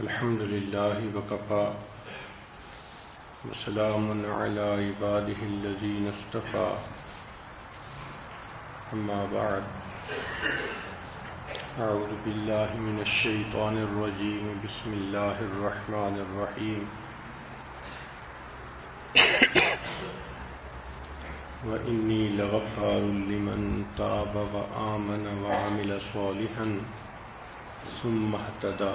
الحمد لله وكفى. وسلام على عباده الذين اصطفى. أما بعد. أعوذ بالله من الشيطان الرجيم. بسم الله الرحمن الرحيم. وإني لغفار لمن تاب وآمن وعمل صالحا ثم اهتدى.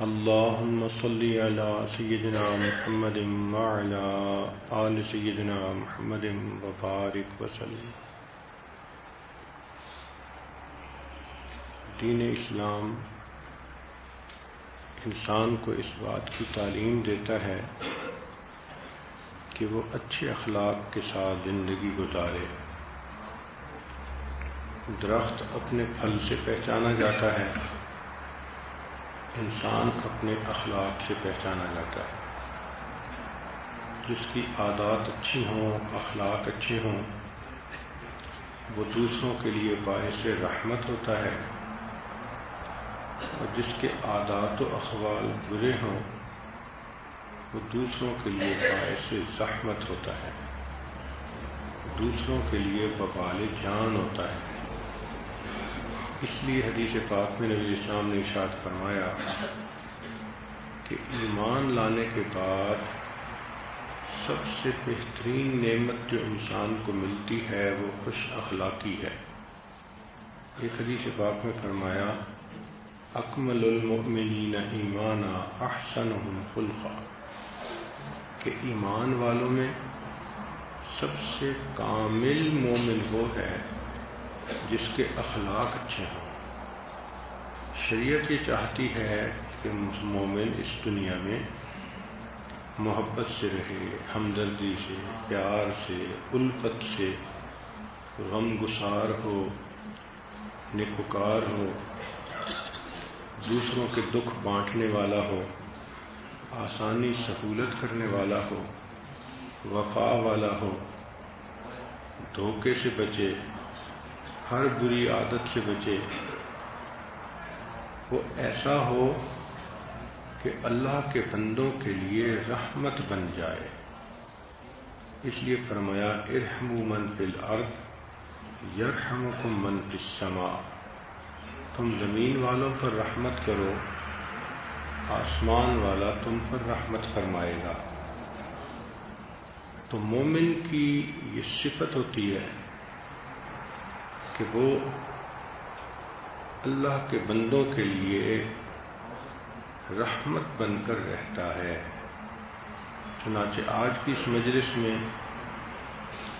اللهم صل على سيدنا محمد وعلى آل سيدنا محمد وبارك وسلم. دین اسلام انسان کو اس بات کی تعلیم دیتا ہے کہ وہ اچھے اخلاق کے ساتھ زندگی گزارے۔ درخت اپنے پھل سے پہچانا جاتا ہے۔ انسان اپنے اخلاق سے پہچانا جاتا ہے۔ جس کی عادات اچھی ہوں، اخلاق اچھے ہوں، وہ دوسروں کے لیے باعث رحمت ہوتا ہے۔ اور جس کے عادات و اخوال برے ہوں، وہ دوسروں کے لیے باعث زحمت ہوتا ہے۔ دوسروں کے لیے ببال جان ہوتا ہے۔ اس لیے حدیث پاک میں نبی اسلام نے ارشاد فرمایا کہ ایمان لانے کے بعد سب سے بہترین نعمت جو انسان کو ملتی ہے وہ خوش اخلاقی ہے۔ ایک حدیث پاک میں فرمایا، اکمل المؤمنین ایمانا احسن خلقا۔ کہ ایمان والوں میں سب سے کامل مومن وہ ہے جس کے اخلاق اچھے ہوں۔ شریعت یہ چاہتی ہے کہ مومن اس دنیا میں محبت سے رہے، ہمدردی سے، پیار سے، الفت سے غم گسار ہو نکوکار ہو، دوسروں کے دکھ بانٹنے والا ہو، آسانی سہولت کرنے والا ہو، وفا والا ہو، دھوکے سے بچے ہر بری عادت سے بچے وہ ایسا ہو کہ اللہ کے بندوں کے لیے رحمت بن جائے۔ اس لیے فرمایا ارحم من فی الارض، یرحمکم من فی السماء۔ تم زمین والوں پر رحمت کرو، آسمان والا تم پر رحمت فرمائے گا۔ تو مومن کی یہ صفت ہوتی ہے کہ وہ اللہ کے بندوں کے لیے رحمت بن کر رہتا ہے۔ چنانچہ آج کی اس مجلس میں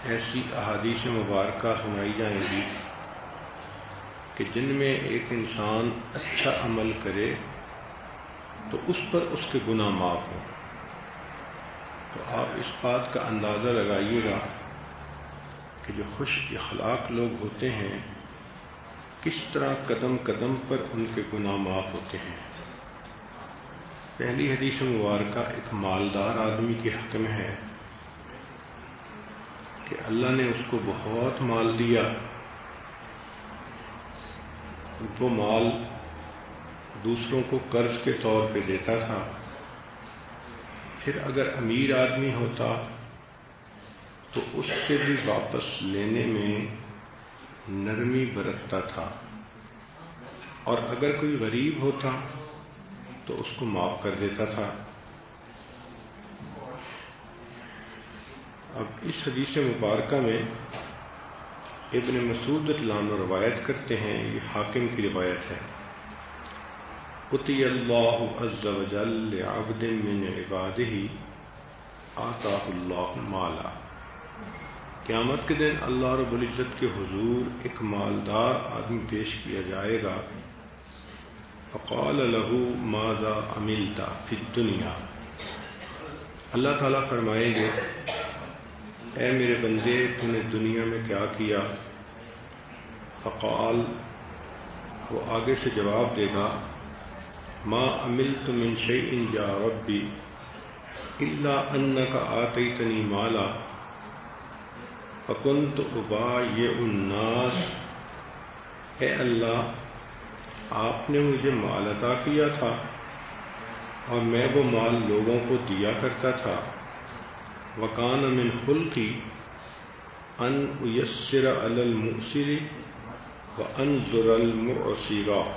ایسی احادیث مبارکہ سنائی جائیں گی کہ جن میں ایک انسان اچھا عمل کرے تو اس پر اس کے گناہ معاف ہوں۔ تو آپ اس بات کا اندازہ لگائیے گا کہ جو خوش اخلاق لوگ ہوتے ہیں، کس طرح قدم قدم پر ان کے گناہ معاف ہوتے ہیں؟ پہلی حدیث مبارکہ ایک مالدار آدمی کے حق میں ہے کہ اللہ نے اس کو بہت مال دیا۔ وہ مال دوسروں کو قرض کے طور پہ دیتا تھا۔ پھر اگر امیر آدمی ہوتا تو اس سے بھی واپس لینے میں نرمی برتتا تھا۔ اور اگر کوئی غریب ہوتا تو اس کو معاف کر دیتا تھا۔ اب اس حدیث مبارکہ میں ابن مسعود لانو روایت کرتے ہیں، یہ حاکم کی روایت ہے۔ اتی اللہ عز و جل عبد من عبادہ آتا اللہ مالا۔ قیامت کے دن اللہ رب العزت کے حضور ایک مالدار آدمی پیش کیا جائے گا۔ فقال له ماذا عملت فی الدنیا۔ اللہ تعالیٰ فرمائیں گے، اے میرے بندے تو نے دنیا میں کیا کیا؟ فقال، وہ آگے سے جواب دے گا، ما عملت من شيء یا ربی، الا انك آتيتني مالا۔ فكنت ابايع الناس۔ اے اللہ، آپ نے مجھے مال عطا کیا تھا اور میں وہ مال لوگوں کو دیا کرتا تھا۔ وکان من خلقی ان یسر المسری و ان المعصرا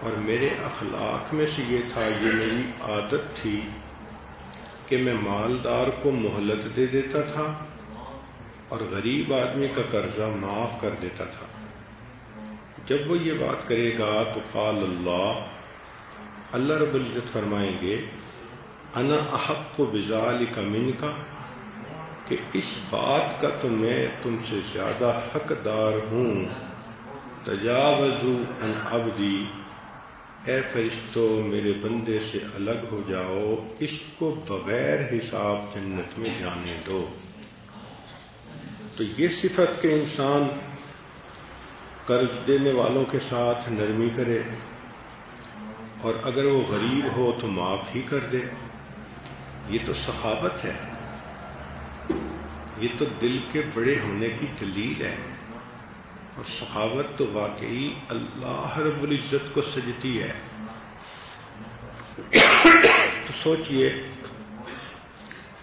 اور میرے اخلاق میں سے یہ تھا، یہ میری عادت تھی کہ میں مالدار کو مہلت دے دیتا تھا۔ اور غریب آدمی کا قرضہ معاف کر دیتا تھا۔ جب وہ یہ بات کرے گا تو قال اللہ اللہ رب العزت فرمائیں گے، انا احق و بزال کا من کا کہ اس بات کا تو میں تم سے زیادہ حقدار ہوں۔ تجاوز ان ابدی اے فرشتو، میرے بندے سے الگ ہو جاؤ، اس کو بغیر حساب جنت میں جانے دو۔ تو یہ صفت کے انسان قرض دینے والوں کے ساتھ نرمی کرے اور اگر وہ غریب ہو تو معاف ہی کر دے، یہ تو صحابت ہے۔ یہ تو دل کے بڑے ہونے کی دلیل ہے۔ اور صحابت تو واقعی اللہ رب العزت کو سجتی ہے۔ تو سوچئے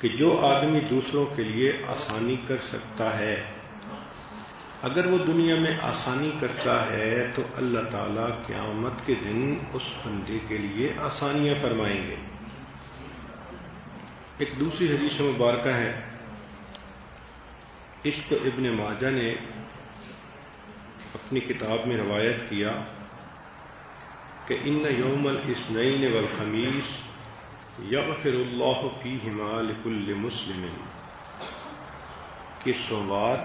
کہ جو آدمی دوسروں کے لیے آسانی کر سکتا ہے، اگر وہ دنیا میں آسانی کرتا ہے تو اللہ تعالی قیامت کے دن اس بندے کے لیے آسانیاں فرمائیں گے۔ ایک دوسری حدیث مبارکہ ہے۔ عشق ابن ماجہ نے اپنی کتاب میں روایت کیا کہ ان یوم الاسنین والخمیس یغفر اللہ فی ہمال کل مسلم کہ سوموار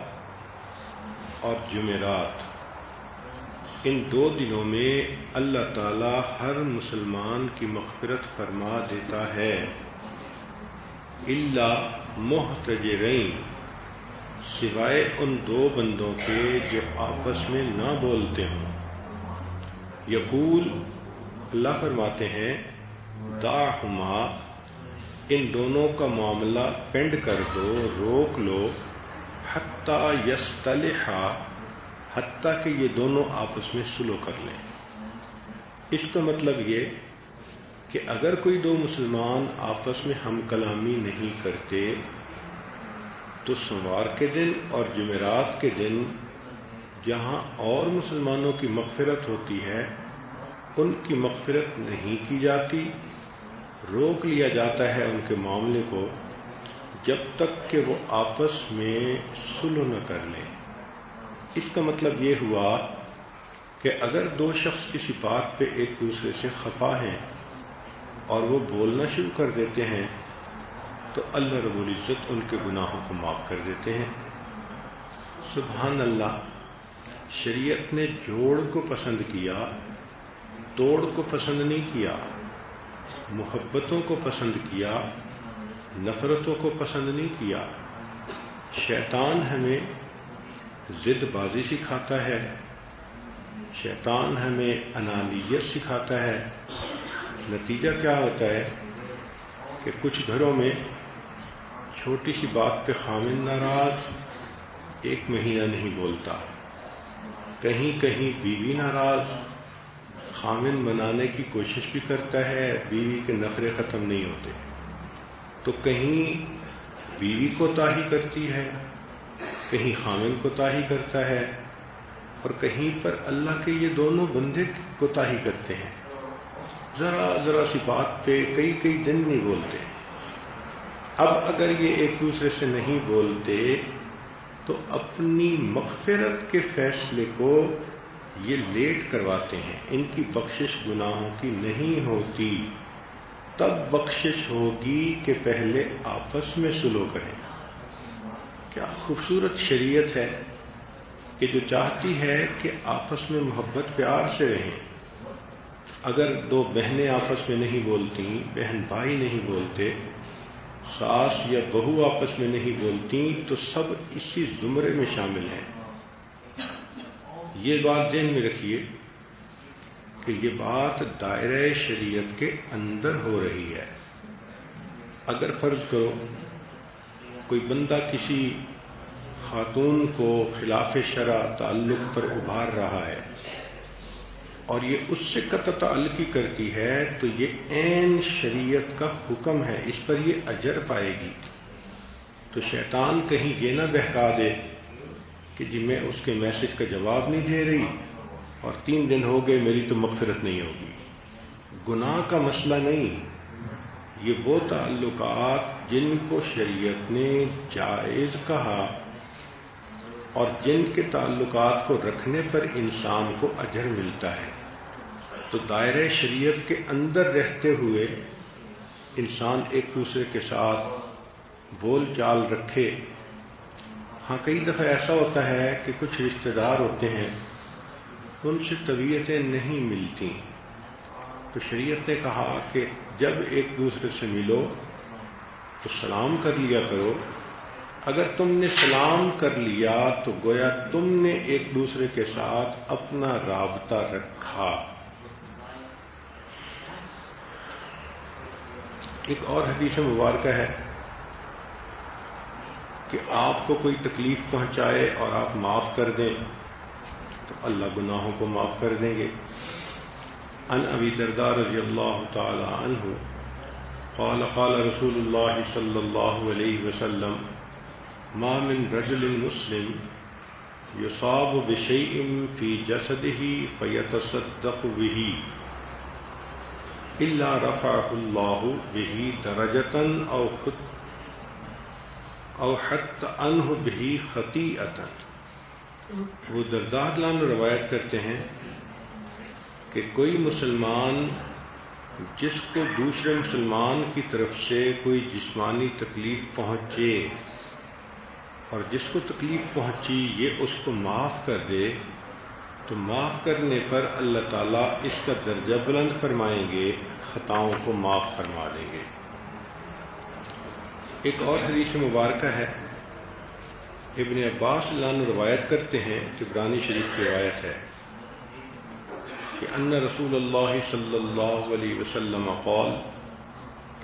اور جمعرات۔ ان دو دنوں میں اللہ تعالی ہر مسلمان کی مغفرت فرما دیتا ہے۔ اللہ محتجرین، سوائے ان دو بندوں کے جو آپس میں نہ بولتے ہوں۔ یقول، اللہ فرماتے ہیں داہما ان دونوں کا معاملہ پینڈ کر دو، روک لو، حتیٰ یس حتیٰ کہ یہ دونوں آپس میں سلو کر لیں۔ اس کا مطلب یہ کہ اگر کوئی دو مسلمان آپس میں ہم کلامی نہیں کرتے، تو سوموار کے دن اور جمعرات کے دن جہاں اور مسلمانوں کی مغفرت ہوتی ہے ان کی مغفرت نہیں کی جاتی، روک لیا جاتا ہے ان کے معاملے کو جب تک کہ وہ آپس میں سلو نہ کر لیں۔ اس کا مطلب یہ ہوا کہ اگر دو شخص کسی بات پہ ایک دوسرے سے خفا ہیں اور وہ بولنا شروع کر دیتے ہیں، تو اللہ رب العزت ان کے گناہوں کو معاف کر دیتے ہیں۔ سبحان اللہ، شریعت نے جوڑ کو پسند کیا توڑ کو پسند نہیں کیا، محبتوں کو پسند کیا، نفرتوں کو پسند نہیں کیا۔ شیطان ہمیں زد بازی سکھاتا ہے۔ شیطان ہمیں انانیت سکھاتا ہے۔ نتیجہ کیا ہوتا ہے؟ کہ کچھ گھروں میں چھوٹی سی بات پہ خامن ناراض، ایک مہینہ نہیں بولتا۔ کہیں کہیں بیوی ناراض خامن بنانے کی کوشش بھی کرتا ہے، بیوی کے نخرے ختم نہیں ہوتے۔ تو کہیں بیوی کو تاہی کرتی ہے، کہیں خامن کو تاہی کرتا ہے، اور کہیں پر اللہ کے یہ دونوں بندے کو تاہی کرتے ہیں۔ ذرا ذرا سی بات پہ کئی کئی دن نہیں بولتے۔ اب اگر یہ ایک دوسرے سے نہیں بولتے، تو اپنی مغفرت کے فیصلے کو یہ لیٹ کرواتے ہیں، ان کی بخشش گناہوں کی نہیں ہوتی۔ تب بخشش ہوگی کہ پہلے آپس میں سلو کریں۔ کیا خوبصورت شریعت ہے کہ جو چاہتی ہے کہ آپس میں محبت، پیار سے رہیں۔ اگر دو بہنیں آپس میں نہیں بولتی، بہن بھائی نہیں بولتے، ساس یا بہو آپس میں نہیں بولتی، تو سب اسی زمرے میں شامل ہیں۔ یہ بات ذہن میں رکھیے کہ یہ بات دائرہ شریعت کے اندر ہو رہی ہے۔ اگر فرض کرو کوئی بندہ کسی خاتون کو خلاف شرع تعلق پر ابھار رہا ہے اور یہ اس سے قطع تعلقی کرتی ہے، تو یہ عین شریعت کا حکم ہے، اس پر یہ اجر پائے گی۔ تو شیطان کہیں یہ نہ بہکا دے کہ جی میں اس کے میسج کا جواب نہیں دے رہی اور تین دن ہو گئے میری تو مغفرت نہیں ہوگی۔ گناہ کا مسئلہ نہیں۔ یہ وہ تعلقات جن کو شریعت نے جائز کہا اور جن کے تعلقات کو رکھنے پر انسان کو اجر ملتا ہے۔ تو دائرہ شریعت کے اندر رہتے ہوئے انسان ایک دوسرے کے ساتھ بول چال رکھے۔ ہاں کئی دفعہ ایسا ہوتا ہے کہ کچھ رشتہ دار ہوتے ہیں، ان سے طبیعتیں نہیں ملتی۔ تو شریعت نے کہا کہ جب ایک دوسرے سے ملو تو سلام کر لیا کرو۔ اگر تم نے سلام کر لیا تو گویا تم نے ایک دوسرے کے ساتھ اپنا رابطہ رکھا۔ ایک اور حدیث مبارکہ ہے۔ کہ آپ کو کوئی تکلیف پہنچائے اور آپ معاف کر دیں، تو اللہ گناہوں کو معاف کر دیں گے۔ ان ابی دردار رضی اللہ تعالی عنہ قال قال رسول اللہ صلی اللہ علیہ وسلم، ما من رجل مسلم يصاب بشيء في جسده فيتصدق به اللہ رفع اللہ بہی درجتن او خط او حت انہ بہی خطی وہ دردار لان روایت کرتے ہیں کہ کوئی مسلمان جس کو دوسرے مسلمان کی طرف سے کوئی جسمانی تکلیف پہنچے اور جس کو تکلیف پہنچی یہ اس کو معاف کر دے، تو معاف کرنے پر اللہ تعالیٰ اس کا درجہ بلند فرمائیں گے، خطاؤں کو معاف فرما دیں گے۔ ایک اور حدیث مبارکہ ہے۔ ابن عباس اللہ روایت کرتے ہیں برانی شریف کی روایت ہے کہ ان رسول اللہ صلی اللہ علیہ وسلم قول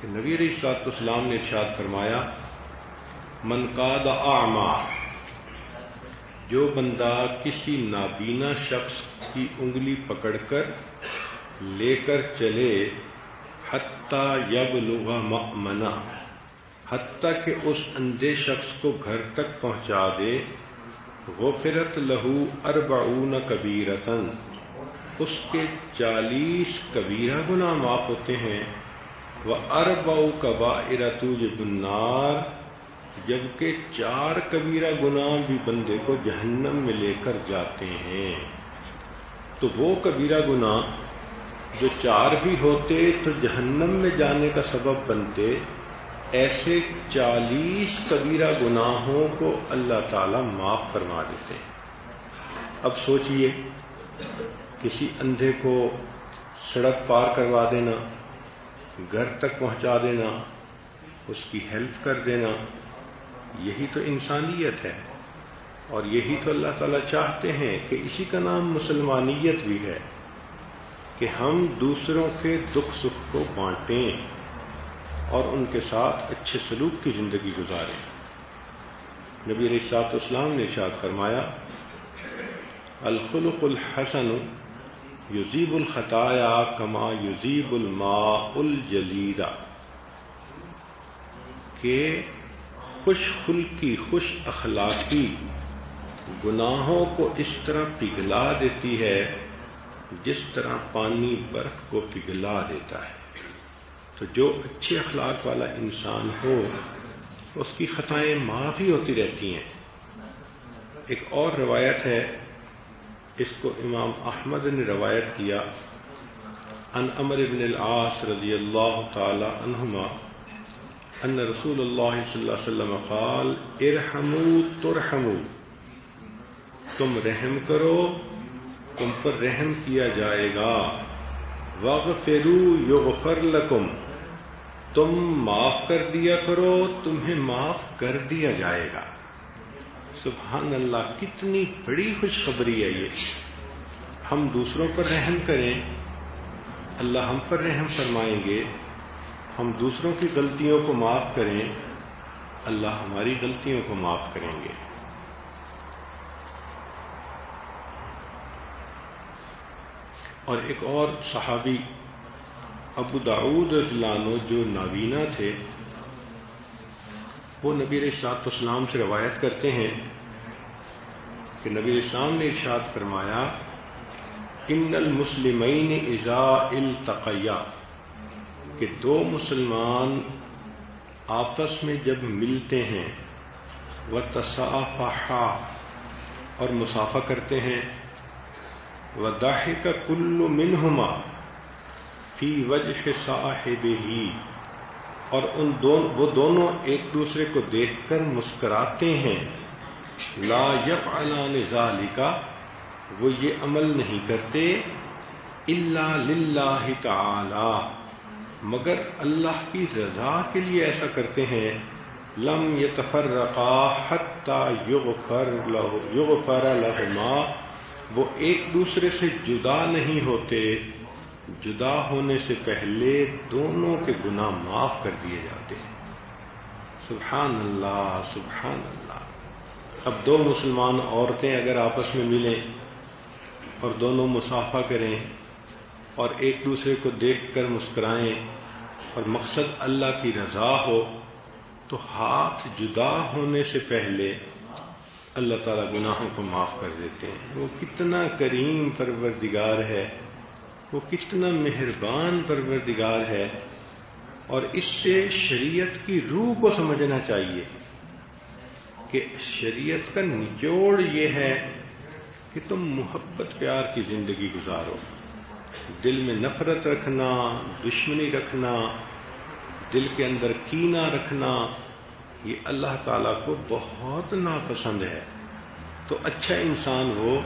کہ نبی علیہ السلاط اسلام نے ارشاد فرمایا، من قاد آما جو بندہ کسی نابینا شخص کی انگلی پکڑ کر لے کر چلے، حتیٰ یب لوگا منا حتیٰ کہ اس اندھے شخص کو گھر تک پہنچا دے۔ غفرت لہو اربعون کبیرتن اس کے چالیس کبیرہ گنا معاف ہوتے ہیں۔ وہ ارب کبا ارتو بنار جبکہ چار کبیرہ گناہ بھی بندے کو جہنم میں لے کر جاتے ہیں۔ تو وہ کبیرہ گناہ جو چار بھی ہوتے تو جہنم میں جانے کا سبب بنتے۔ ایسے چالیس کبیرہ گناہوں کو اللہ تعالی معاف فرما دیتے ہیں۔ اب سوچئے، کسی اندھے کو سڑک پار کروا دینا، گھر تک پہنچا دینا، اس کی ہیلپ کر دینا، یہی تو انسانیت ہے۔ اور یہی تو اللہ تعالیٰ چاہتے ہیں کہ اسی کا نام مسلمانیت بھی ہے، کہ ہم دوسروں کے دکھ سکھ کو بانٹیں۔ اور ان کے ساتھ اچھے سلوک کی زندگی گزاریں نبی رسات اسلام نے ارشاد فرمایا، الخلق الحسن یزیب الخطایا کما یزیب الماء الجلیدہ کہ خوش خلقی، خوش اخلاقی گناہوں کو اس طرح پگھلا دیتی ہے جس طرح پانی برف کو پگھلا دیتا ہے۔ تو جو اچھے اخلاق والا انسان ہو، اس کی خطائیں معاف ہی ہوتی رہتی ہیں۔ ایک اور روایت ہے، اس کو امام احمد نے روایت کیا۔ ان امر ابن العاص رضی اللہ تعالی عنہما، ان رسول اللہ صلی اللہ علیہ وسلم قال، ارحمو ترحمو، تم رحم کرو، تم پر رحم کیا جائے گا۔ وغفرو یغفر لکم۔ تم معاف کر دیا کرو، تمہیں معاف کر دیا جائے گا۔ سبحان اللہ، کتنی بڑی خوشخبری ہے یہ۔ ہم دوسروں پر رحم کریں۔ اللہ ہم پر رحم فرمائیں گے۔ ہم دوسروں کی غلطیوں کو معاف کریں۔ اللہ ہماری غلطیوں کو معاف کریں گے۔ اور ایک اور صحابی ابو داود عنہ جو نابینا تھے، وہ نبی ارشاد اسلام سے روایت کرتے ہیں کہ نبی اسلام نے ارشاد فرمایا، ان المسلمین ازا التقیا کہ دو مسلمان آپس میں جب ملتے ہیں، وہ تصافہ اور مسافہ کرتے ہیں وہ داہ کا کل منہما فی وجہ صاحب ہی اور ان دون، وہ دونوں ایک دوسرے کو دیکھ کر مسکراتے ہیں۔ لا یف ذالک کا وہ یہ عمل نہیں کرتے۔ اللہ للہ تعالی۔ مگر اللہ کی رضا کے لیے ایسا کرتے ہیں۔ لم یتفرقا حتی یغفر یغفر لہما۔ وہ ایک دوسرے سے جدا نہیں ہوتے۔ جدا ہونے سے پہلے دونوں کے گناہ معاف کر دیے جاتے ہیں۔ سبحان اللہ سبحان اللہ۔ اب دو مسلمان عورتیں اگر آپس میں ملیں اور دونوں مسافہ کریں اور ایک دوسرے کو دیکھ کر مسکرائیں اور مقصد اللہ کی رضا ہو، تو ہاتھ جدا ہونے سے پہلے اللہ تعالیٰ گناہوں کو معاف کر دیتے ہیں۔ وہ کتنا کریم پروردگار ہے۔ وہ کتنا مہربان پروردگار ہے اور اس سے شریعت کی روح کو سمجھنا چاہیے کہ شریعت کا نچوڑ یہ ہے کہ تم محبت پیار کی زندگی گزارو۔ دل میں نفرت رکھنا، دشمنی رکھنا، دل کے اندر کینا رکھنا، یہ اللہ تعالی کو بہت ناپسند ہے۔ تو اچھا انسان ہو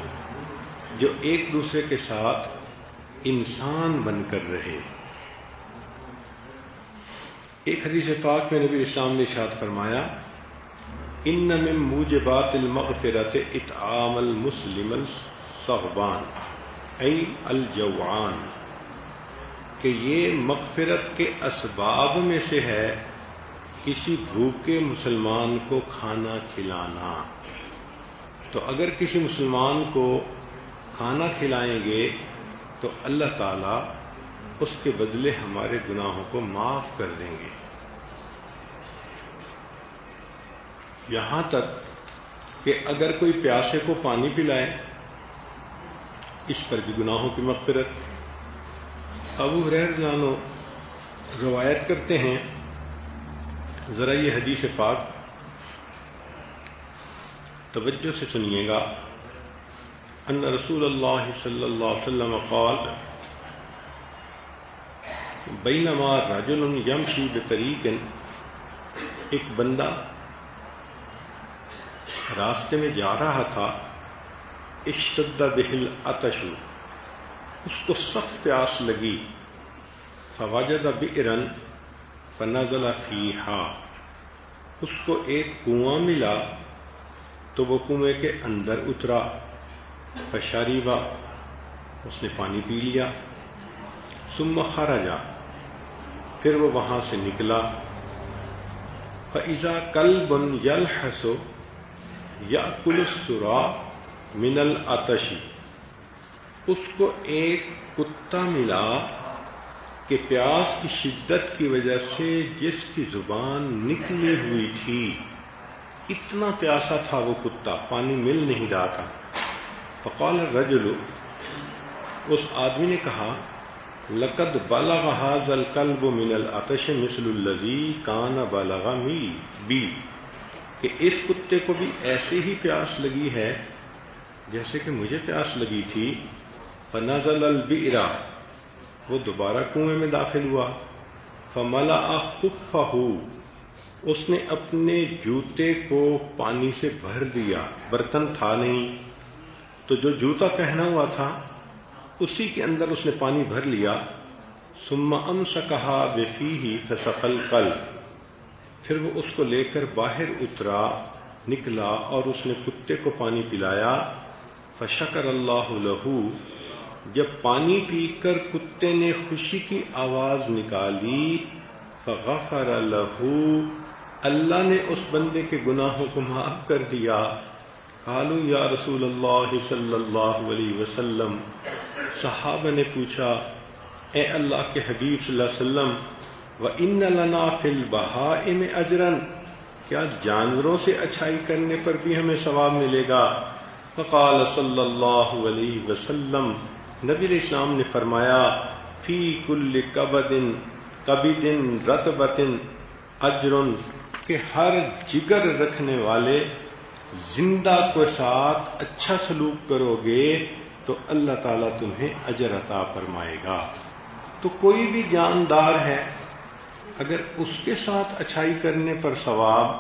جو ایک دوسرے کے ساتھ انسان بن کر رہے۔ ایک حدیث پاک میں نبی اسلام نے اشاد فرمایا، ان میں موجبات المغفرت اطعام المسلم الصحبان ای الجوان کہ یہ مغفرت کے اسباب میں سے ہے کسی بھوکے مسلمان کو کھانا کھلانا۔ تو اگر کسی مسلمان کو کھانا کھلائیں گے تو اللہ تعالی اس کے بدلے ہمارے گناہوں کو معاف کر دیں گے۔ یہاں تک کہ اگر کوئی پیاسے کو پانی پلائے، اس پر بھی گناہوں کی مغفرت۔ ابو حریر جانو روایت کرتے ہیں، ذرا یہ حدیث پاک توجہ سے سنیے گا۔ ان رسول اللہ صلی اللہ علیہ وسلم قال، بینما رجل یمشی بطریق ایک بندہ راستے میں جا رہا تھا، اشتد بہل اتشو اس کو سخت پیاس لگی فواجد بئرن فنزل فیہا۔ اس کو ایک کنواں ملا تو وہ کنویں کے اندر اترا۔ فشاریبا اس نے پانی پی لیا، ثم خرجا، پھر وہ وہاں سے نکلا۔ فضا کل بن یل حسو یا کل سرا من التشی اس کو ایک کتا ملا کہ پیاس کی شدت کی وجہ سے جس کی زبان نکلی ہوئی تھی، اتنا پیاسا تھا وہ کتا، پانی مل نہیں رہا تھا۔ فقال الرجل، اس آدمی نے کہا، لقد بالغ هذا الكلب من العطش مثل الذي كان بالغ می بی کہ اس کتے کو بھی ایسی ہی پیاس لگی ہے جیسے کہ مجھے پیاس لگی تھی۔ فنزل البئر، وہ دوبارہ کنویں میں داخل ہوا۔ فملا خفه، اس نے اپنے جوتے کو پانی سے بھر دیا، برتن تھا نہیں۔ تو جو جوتا پہنا ہوا تھا، اسی کے اندر اس نے پانی بھر لیا۔ سما ام سا کہا بفی ہی فسقل کل پھر وہ اس کو لے کر باہر اترا، نکلا اور اس نے کتے کو پانی پلایا۔ فشکر اللہ لہو۔ جب پانی پی کر کتے نے خوشی کی آواز نکالی، فغفر لہو۔ اللہ نے اس بندے کے گناہوں کو معاف کر دیا۔ کالو یا رسول اللہ صلی اللہ علیہ وسلم، صحابہ نے پوچھا، اے اللہ کے حبیب صلی اللہ علیہ وسلم و ان لنا فل بہا اجرن کیا جانوروں سے اچھائی کرنے پر بھی ہمیں ثواب ملے گا؟ فقال صلی اللہ علیہ وسلم، نبی علیہ السلام نے فرمایا، فی کل کبدن کبھی دن رت اجرن، کہ ہر جگر رکھنے والے زندہ کو ساتھ اچھا سلوک کرو گے تو اللہ تعالیٰ تمہیں اجر عطا فرمائے گا۔ تو کوئی بھی جاندار ہے، اگر اس کے ساتھ اچھائی کرنے پر ثواب،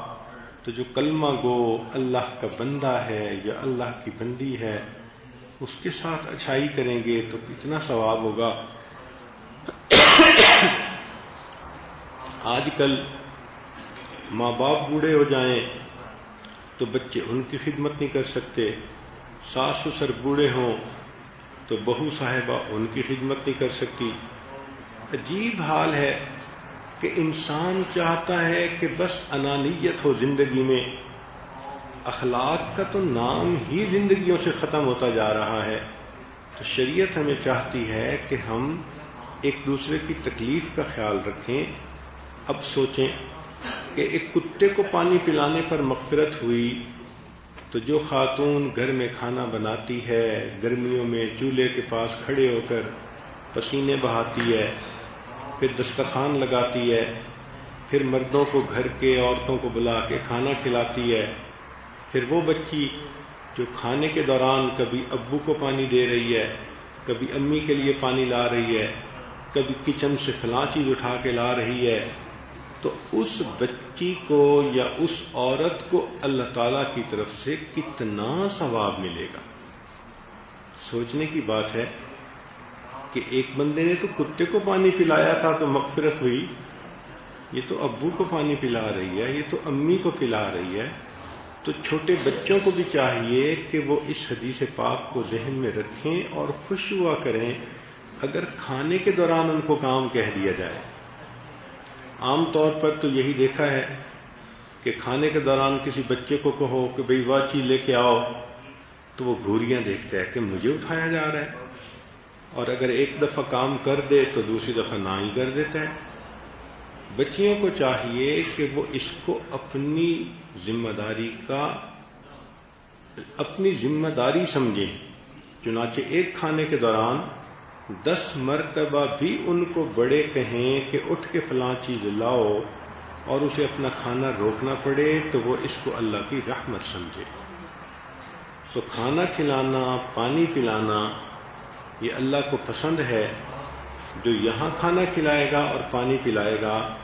تو جو کلمہ گو اللہ کا بندہ ہے یا اللہ کی بندی ہے، اس کے ساتھ اچھائی کریں گے تو کتنا ثواب ہوگا۔ آج کل ماں باپ بوڑھے ہو جائیں تو بچے ان کی خدمت نہیں کر سکتے۔ ساس سسر بوڑھے ہوں تو بہو صاحبہ ان کی خدمت نہیں کر سکتی۔ عجیب حال ہے کہ انسان چاہتا ہے کہ بس انانیت ہو زندگی میں۔ اخلاق کا تو نام ہی زندگیوں سے ختم ہوتا جا رہا ہے۔ تو شریعت ہمیں چاہتی ہے کہ ہم ایک دوسرے کی تکلیف کا خیال رکھیں۔ اب سوچیں کہ ایک کتے کو پانی پلانے پر مغفرت ہوئی تو جو خاتون گھر میں کھانا بناتی ہے، گرمیوں میں چولہے کے پاس کھڑے ہو کر پسینے بہاتی ہے، پھر دسترخوان لگاتی ہے، پھر مردوں کو گھر کے عورتوں کو بلا کے کھانا کھلاتی ہے، پھر وہ بچی جو کھانے کے دوران کبھی ابو کو پانی دے رہی ہے، کبھی امی کے لیے پانی لا رہی ہے، کبھی کچن سے فلاں چیز اٹھا کے لا رہی ہے تو اس بچی کو یا اس عورت کو اللہ تعالی کی طرف سے کتنا ثواب ملے گا؟ سوچنے کی بات ہے کہ ایک بندے نے تو کتے کو پانی پلایا تھا تو مغفرت ہوئی، یہ تو ابو کو پانی پلا رہی ہے، یہ تو امی کو پلا رہی ہے۔ تو چھوٹے بچوں کو بھی چاہیے کہ وہ اس حدیث پاک کو ذہن میں رکھیں اور خوش ہوا کریں۔ اگر کھانے کے دوران ان کو کام کہہ دیا جائے عام طور پر تو یہی دیکھا ہے کہ کھانے کے دوران کسی بچے کو کہو کہ بھئی واہ چیز لے کے آؤ، تو وہ گھوریاں دیکھتا ہے کہ مجھے اٹھایا جا رہا ہے۔ اور اگر ایک دفعہ کام کر دے تو دوسری دفعہ نہ ہی کر دیتا ہے۔ بچیوں کو چاہیے کہ وہ اس کو اپنی ذمہ داری کا، اپنی ذمہ داری سمجھیں۔ چنانچہ ایک کھانے کے دوران دس مرتبہ بھی ان کو بڑے کہیں کہ اٹھ کے فلاں چیز لاؤ اور اسے اپنا کھانا روکنا پڑے تو وہ اس کو اللہ کی رحمت سمجھے۔ تو کھانا کھلانا، پانی پلانا، یہ اللہ کو پسند ہے۔ جو یہاں کھانا کھلائے گا اور پانی پلائے گا،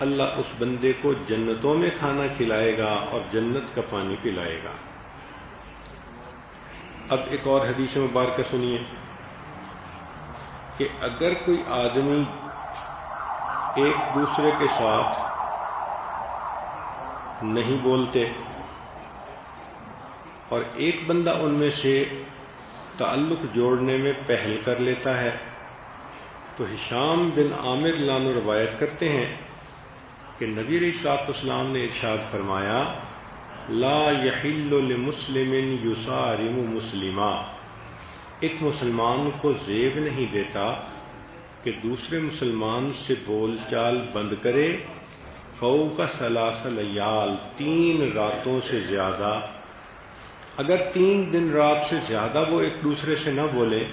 اللہ اس بندے کو جنتوں میں کھانا کھلائے گا اور جنت کا پانی پلائے گا۔ اب ایک اور حدیث مبارکہ سنیے۔ کہ اگر کوئی آدمی ایک دوسرے کے ساتھ نہیں بولتے اور ایک بندہ ان میں سے تعلق جوڑنے میں پہل کر لیتا ہے، تو ہشام بن عامر لانو روایت کرتے ہیں کہ نبی علیہ سات اسلام نے ارشاد فرمایا، لا یحل لمسلم یسارم مسلمہ۔ ایک مسلمان کو زیب نہیں دیتا کہ دوسرے مسلمان سے بول چال بند کرے۔ فو کا سلاسل یال تین راتوں سے زیادہ۔ اگر تین دن رات سے زیادہ وہ ایک دوسرے سے نہ بولے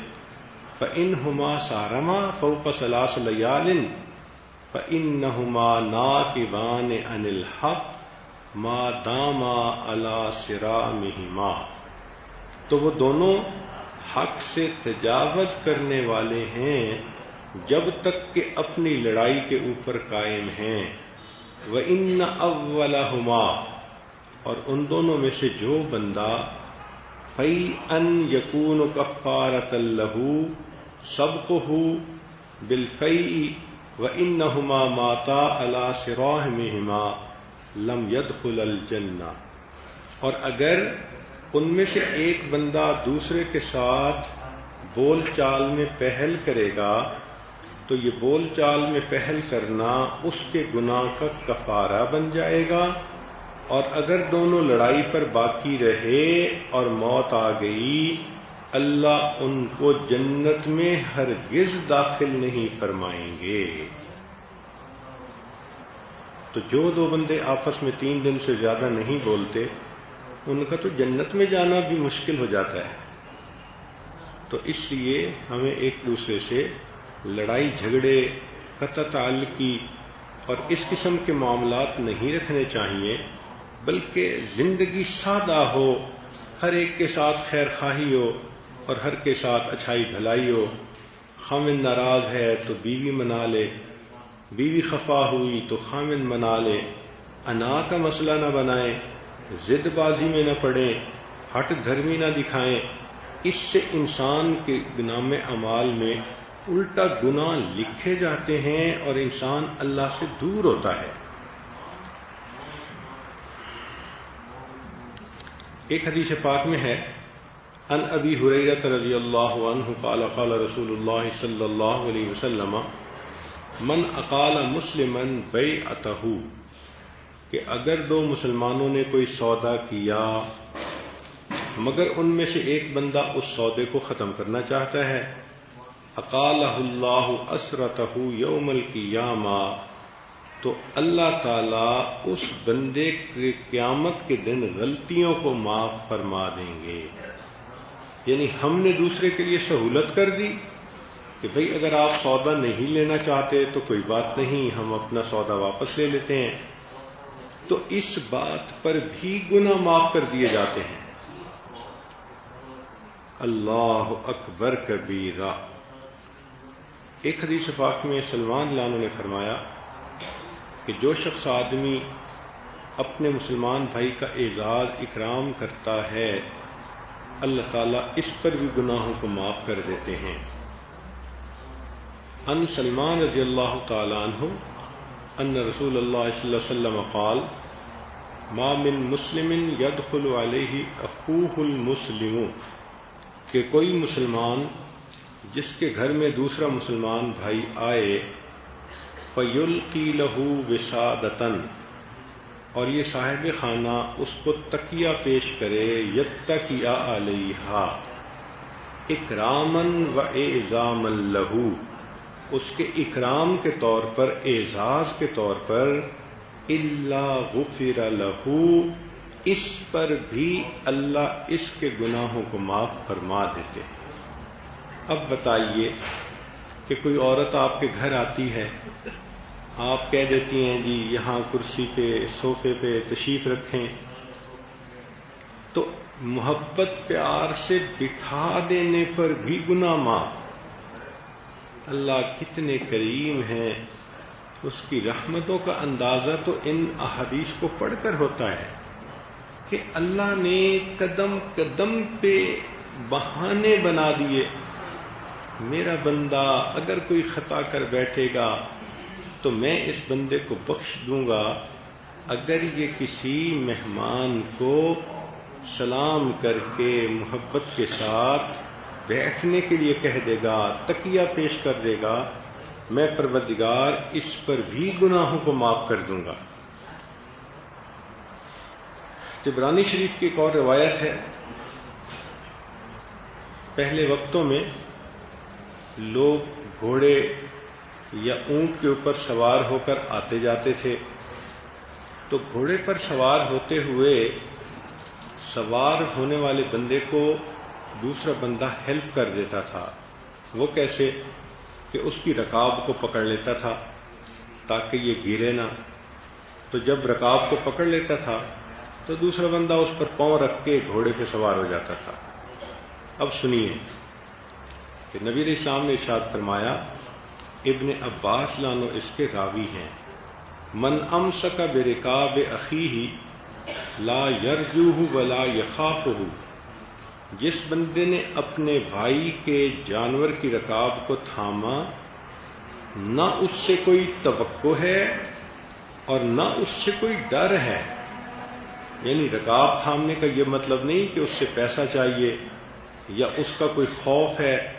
فن ہما سارما فوق سلاس لیال فن نہما نا کی بان انل حق ماں داما اللہ سرا مہما تو وہ دونوں حق سے تجاوز کرنے والے ہیں جب تک کہ اپنی لڑائی کے اوپر قائم ہیں۔ وہ ان اول اور ان دونوں میں سے جو بندہ فی ان یقون کفارت اللہ سب کو ہو بالفئی و ان ماتا اللہ سروہ میں لم ید خل اور اگر ان میں سے ایک بندہ دوسرے کے ساتھ بول چال میں پہل کرے گا، تو یہ بول چال میں پہل کرنا اس کے گناہ کا کفارہ بن جائے گا۔ اور اگر دونوں لڑائی پر باقی رہے اور موت آ گئی، اللہ ان کو جنت میں ہرگز داخل نہیں فرمائیں گے۔ تو جو دو بندے آپس میں تین دن سے زیادہ نہیں بولتے ان کا تو جنت میں جانا بھی مشکل ہو جاتا ہے۔ تو اس لیے ہمیں ایک دوسرے سے لڑائی، جھگڑے قطع تعلقی اور اس قسم کے معاملات نہیں رکھنے چاہیے، بلکہ زندگی سادہ ہو، ہر ایک کے ساتھ خیر خواہی ہو اور ہر کے ساتھ اچھائی بھلائی ہو۔ خامن ناراض ہے تو بیوی منا لے، بیوی خفا ہوئی تو خامن منا لے۔ انا کا مسئلہ نہ بنائیں زد بازی میں نہ پڑیں ہٹ دھرمی نہ دکھائیں، اس سے انسان کے نام امال میں الٹا گنا لکھے جاتے ہیں اور انسان اللہ سے دور ہوتا ہے۔ ایک حدیث پاک میں ہے ان ابی حریرت رضی اللہ عنہ قال قال رسول اللہ صلی اللہ علیہ وسلم، من اقال مسلم بے کہ اگر دو مسلمانوں نے کوئی سودا کیا، مگر ان میں سے ایک بندہ اس سودے کو ختم کرنا چاہتا ہے۔ اقال اللہ اسرت یوم القیامہ۔ تو اللہ تعالی اس بندے کے قیامت کے دن غلطیوں کو معاف فرما دیں گے۔ یعنی ہم نے دوسرے کے لیے سہولت کر دی کہ بھئی اگر آپ سودا نہیں لینا چاہتے تو کوئی بات نہیں، ہم اپنا سودا واپس لے لیتے ہیں۔ تو اس بات پر بھی گنا معاف کر دیے جاتے ہیں۔ اللہ اکبر کبیرہ۔ ایک حدیث پاک میں سلمان لانو نے فرمایا کہ جو شخص آدمی اپنے مسلمان بھائی کا اعزاز، اکرام کرتا ہے، اللہ تعالیٰ اس پر بھی گناہوں کو معاف کر دیتے ہیں۔ ان سلمان رضی اللہ تعالیٰ عنہ ان رسول اللہ صلی اللہ علیہ وسلم قال، ما من مسلم يدخل علیہ اخوہ المسلم. کہ کوئی مسلمان جس کے گھر میں دوسرا مسلمان بھائی آئے فیل کی لہو وسادتن اور یہ صاحب خانہ اس کو تکیا پیش کرے یت کیا علیہ اکرامن و اعزام لہو۔ اس کے اکرام کے طور پر، اعزاز کے طور پر اللہ غفر لہو اس پر بھی اللہ اس کے گناہوں کو معاف فرما دیتے اب بتائیے کہ کوئی عورت آپ کے گھر آتی ہے، آپ کہہ دیتی ہیں جی یہاں کرسی پہ، صوفے پہ تشریف رکھیں، تو محبت پیار سے بٹھا دینے پر بھی گناہ معاف۔ اللہ کتنے کریم ہیں، اس کی رحمتوں کا اندازہ تو ان احادیث کو پڑھ کر ہوتا ہے کہ اللہ نے قدم قدم پہ بہانے بنا دیے۔ میرا بندہ اگر کوئی خطا کر بیٹھے گا تو میں اس بندے کو بخش دوں گا۔ اگر یہ کسی مہمان کو سلام کر کے محبت کے ساتھ بیٹھنے کے لیے کہہ دے گا، تکیہ پیش کر دے گا، میں پروردگار اس پر بھی گناہوں کو معاف کر دوں گا۔ تبرانی شریف کی ایک اور روایت ہے۔ پہلے وقتوں میں لوگ گھوڑے یا اونٹ کے اوپر سوار ہو کر آتے جاتے تھے۔ تو گھوڑے پر سوار ہوتے ہوئے سوار ہونے والے بندے کو دوسرا بندہ ہیلپ کر دیتا تھا۔ وہ کیسے؟ کہ اس کی رکاب کو پکڑ لیتا تھا تاکہ یہ گرے نہ۔ تو جب رکاب کو پکڑ لیتا تھا تو دوسرا بندہ اس پر پاؤں رکھ کے گھوڑے پہ سوار ہو جاتا تھا۔ اب سنیے کہ نبی اسلام نے ارشاد فرمایا، ابن عباس لانو اس کے راوی ہیں۔ من ام سکا بے رکاب عقی ہی لا یرجو ولا یخاف ہو جس بندے نے اپنے بھائی کے جانور کی رکاب کو تھاما، نہ اس سے کوئی توقع ہے اور نہ اس سے کوئی ڈر ہے۔ یعنی رکاب تھامنے کا یہ مطلب نہیں کہ اس سے پیسہ چاہیے یا اس کا کوئی خوف ہے۔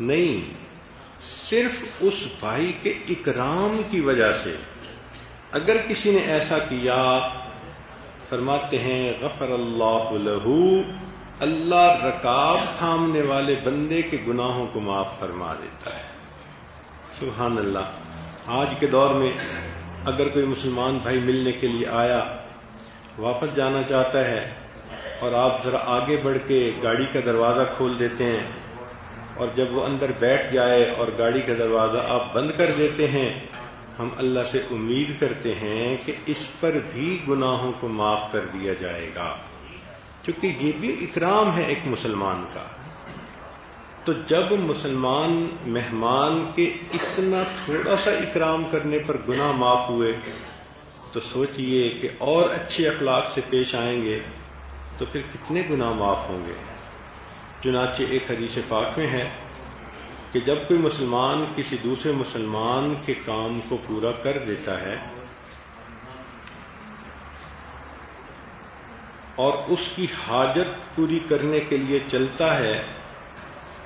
نہیں، صرف اس بھائی کے اکرام کی وجہ سے۔ اگر کسی نے ایسا کیا، فرماتے ہیں، غفر اللہ لہو اللہ رکاب تھامنے والے بندے کے گناہوں کو معاف فرما دیتا ہے۔ سبحان اللہ۔ آج کے دور میں اگر کوئی مسلمان بھائی ملنے کے لیے آیا، واپس جانا چاہتا ہے اور آپ ذرا آگے بڑھ کے گاڑی کا دروازہ کھول دیتے ہیں اور جب وہ اندر بیٹھ جائے اور گاڑی کا دروازہ آپ بند کر دیتے ہیں، ہم اللہ سے امید کرتے ہیں کہ اس پر بھی گناہوں کو معاف کر دیا جائے گا۔ کیونکہ یہ بھی اکرام ہے ایک مسلمان کا۔ تو جب مسلمان مہمان کے اتنا تھوڑا سا اکرام کرنے پر گناہ معاف ہوئے، تو سوچئے کہ اور اچھے اخلاق سے پیش آئیں گے تو پھر کتنے گناہ معاف ہوں گے۔ چنانچہ ایک حدیث پاک میں ہے کہ جب کوئی مسلمان کسی دوسرے مسلمان کے کام کو پورا کر دیتا ہے اور اس کی حاجت پوری کرنے کے لیے چلتا ہے،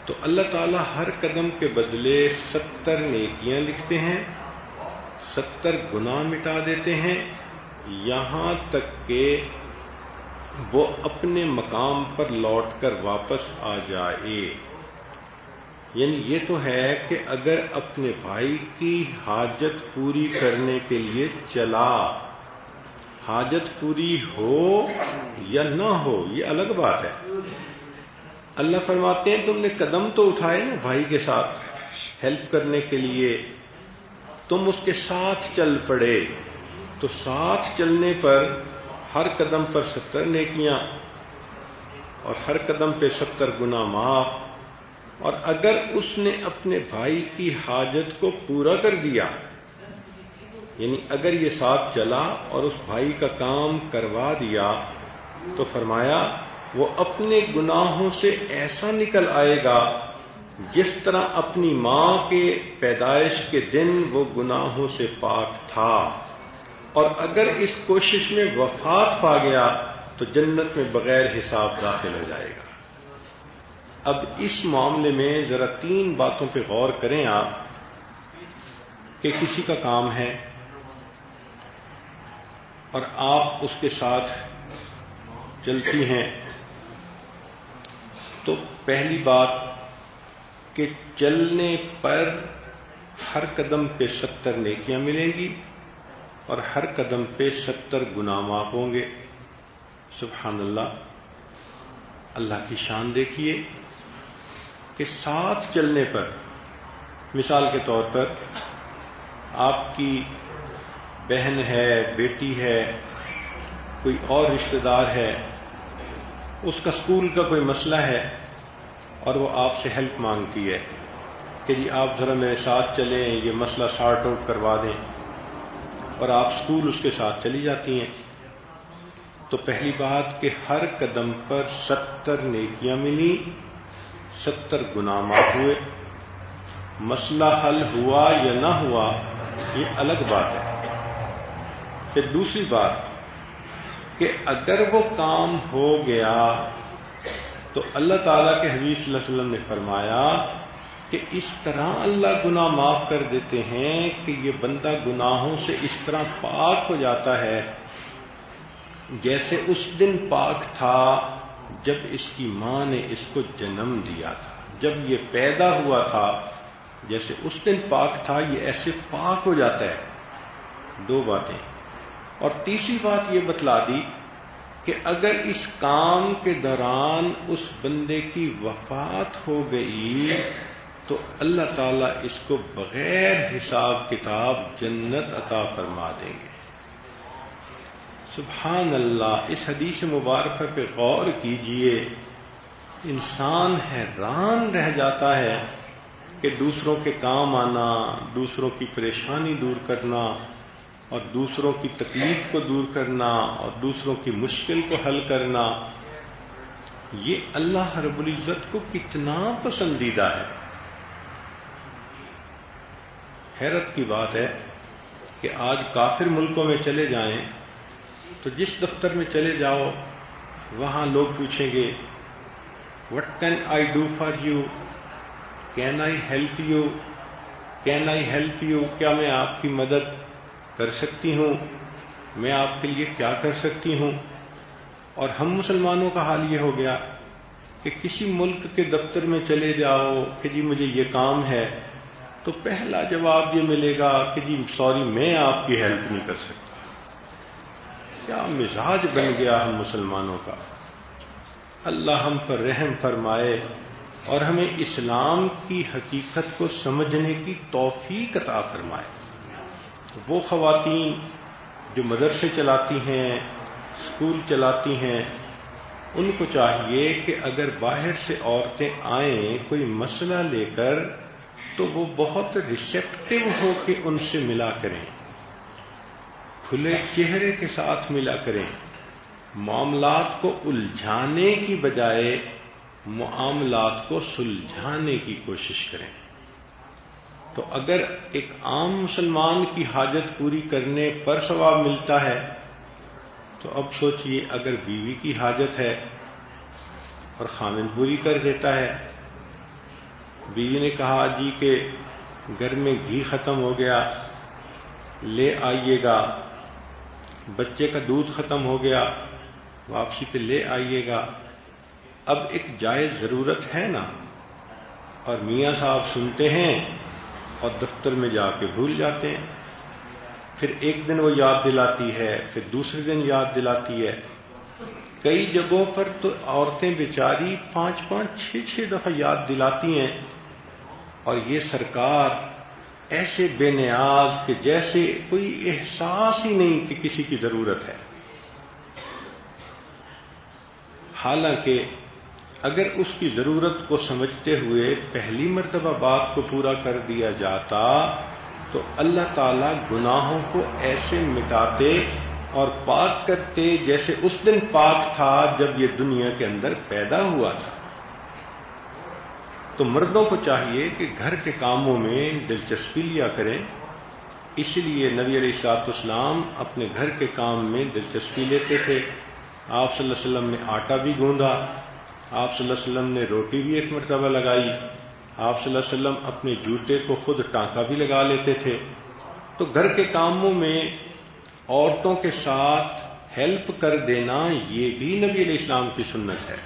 تو اللہ تعالیٰ ہر قدم کے بدلے ستر نیکیاں لکھتے ہیں، ستر گناہ مٹا دیتے ہیں، یہاں تک کہ وہ اپنے مقام پر لوٹ کر واپس آ جائے۔ یعنی یہ تو ہے کہ اگر اپنے بھائی کی حاجت پوری کرنے کے لیے چلا حاجت پوری ہو یا نہ ہو، یہ الگ بات ہے۔ اللہ فرماتے ہیں، تم نے قدم تو اٹھائے نا بھائی کے ساتھ ہیلپ کرنے کے لیے۔ تم اس کے ساتھ چل پڑے۔ تو ساتھ چلنے پر ہر قدم پر ستر نیکیاں اور ہر قدم پہ ستر گنا معاف۔ اور اگر اس نے اپنے بھائی کی حاجت کو پورا کر دیا یعنی اگر یہ ساتھ چلا اور اس بھائی کا کام کروا دیا تو فرمایا وہ اپنے گناہوں سے ایسا نکل آئے گا جس طرح اپنی ماں کے پیدائش کے دن وہ گناہوں سے پاک تھا۔ اور اگر اس کوشش میں وفات پا گیا تو جنت میں بغیر حساب داخل ہو جائے گا۔ اب اس معاملے میں ذرا تین باتوں پہ غور کریں آپ کہ کسی کا کام ہے اور آپ اس کے ساتھ چلتی ہیں۔ تو پہلی بات کہ چلنے پر ہر قدم پہ ستر نیکیاں ملیں گی اور ہر قدم پہ ستر گنا معاف ہوں گے۔ سبحان اللہ۔ اللہ کی شان دیکھیے کہ ساتھ چلنے پر مثال کے طور پر آپ کی بہن ہے، بیٹی ہے، کوئی اور رشتہ دار ہے، اس کا اسکول کا کوئی مسئلہ ہے اور وہ آپ سے ہیلپ مانگتی ہے کہ جی آپ ذرا میرے ساتھ چلیں، یہ مسئلہ سارٹ آؤٹ کروا دیں اور آپ اسکول اس کے ساتھ چلی جاتی ہیں۔ تو پہلی بات کہ ہر قدم پر ستر نیکیاں ملی، ستر معاف ہوئے۔ مسئلہ حل ہوا یا نہ ہوا، یہ الگ بات ہے۔ پھر دوسری بات کہ اگر وہ کام ہو گیا تو اللہ تعالی کے حبیب صلی اللہ علیہ وسلم نے فرمایا کہ اس طرح اللہ گناہ معاف کر دیتے ہیں کہ یہ بندہ گناہوں سے اس طرح پاک ہو جاتا ہے۔ جیسے اس دن پاک تھا جب اس کی ماں نے اس کو جنم دیا تھا۔ جب یہ پیدا ہوا تھا، جیسے اس دن پاک تھا، یہ ایسے پاک ہو جاتا ہے۔ دو باتیں۔ اور تیسری بات یہ بتلا دی کہ اگر اس کام کے دوران اس بندے کی وفات ہو گئی تو اللہ تعالیٰ اس کو بغیر حساب کتاب جنت عطا فرما دیں گے۔ سبحان اللہ، اس حدیث مبارکہ پہ غور کیجیے، انسان حیران رہ جاتا ہے کہ دوسروں کے کام آنا، دوسروں کی پریشانی دور کرنا اور دوسروں کی تکلیف کو دور کرنا اور دوسروں کی مشکل کو حل کرنا، یہ اللہ رب العزت کو کتنا پسندیدہ ہے۔ حیرت کی بات ہے کہ آج کافر ملکوں میں چلے جائیں تو جس دفتر میں چلے جاؤ، وہاں لوگ پوچھیں گے what can I do for you can I help you can I help you کیا میں آپ کی مدد کر سکتی ہوں؟ میں آپ کے لیے کیا کر سکتی ہوں؟ اور ہم مسلمانوں کا حال یہ ہو گیا کہ کسی ملک کے دفتر میں چلے جاؤ کہ جی مجھے یہ کام ہے، تو پہلا جواب یہ ملے گا کہ جی سوری، میں آپ کی ہیلپ نہیں کر سکتا۔ کیا مزاج بن گیا ہم مسلمانوں کا؟ اللہ ہم پر رحم فرمائے اور ہمیں اسلام کی حقیقت کو سمجھنے کی توفیق عطا فرمائے۔ وہ خواتین جو مدرسے چلاتی ہیں اسکول چلاتی ہیں، ان کو چاہیے کہ اگر باہر سے عورتیں آئیں کوئی مسئلہ لے کر، تو وہ بہت ریسیپٹو ہو کے ان سے ملا کریں۔ کھلے چہرے کے ساتھ ملا کریں۔ معاملات کو الجھانے کی بجائے معاملات کو سلجھانے کی کوشش کریں۔ تو اگر ایک عام مسلمان کی حاجت پوری کرنے پر ثواب ملتا ہے، تو اب سوچئے اگر بیوی کی حاجت ہے اور خامن پوری کر دیتا ہے۔ بیوی نے کہا جی کہ گھر میں گھی ختم ہو گیا، لے آئیے گا۔ بچے کا دودھ ختم ہو گیا، واپسی پہ لے آئیے گا۔ اب ایک جائز ضرورت ہے نا؟ اور میاں صاحب سنتے ہیں اور دفتر میں جا کے بھول جاتے ہیں۔ پھر ایک دن وہ یاد دلاتی ہے، پھر دوسرے دن یاد دلاتی ہے۔ کئی جگہوں پر تو عورتیں بیچاری پانچ پانچ چھ چھ دفعہ یاد دلاتی ہیں۔ اور یہ سرکار ایسے بے نیاز کہ جیسے کوئی احساس ہی نہیں کہ کسی کی ضرورت ہے۔ حالانکہ اگر اس کی ضرورت کو سمجھتے ہوئے پہلی مرتبہ بات کو پورا کر دیا جاتا تو اللہ تعالی گناہوں کو ایسے مٹاتے اور پاک کرتے جیسے اس دن پاک تھا جب یہ دنیا کے اندر پیدا ہوا تھا۔ تو مردوں کو چاہیے کہ گھر کے کاموں میں دلچسپی لیا کریں۔ اس لیے نبی علیہ سات اسلام اپنے گھر کے کام میں دلچسپی لیتے تھے۔ آپ صلی اللہ علیہ وسلم نے آٹا بھی گوندا۔ آپ صلی اللہ علیہ وسلم نے روٹی بھی ایک مرتبہ لگائی، آپ صلی اللہ علیہ وسلم اپنے جوتے کو خود ٹانکا بھی لگا لیتے تھے۔ تو گھر کے کاموں میں عورتوں کے ساتھ ہیلپ کر دینا یہ بھی نبی علیہ السلام کی سنت ہے۔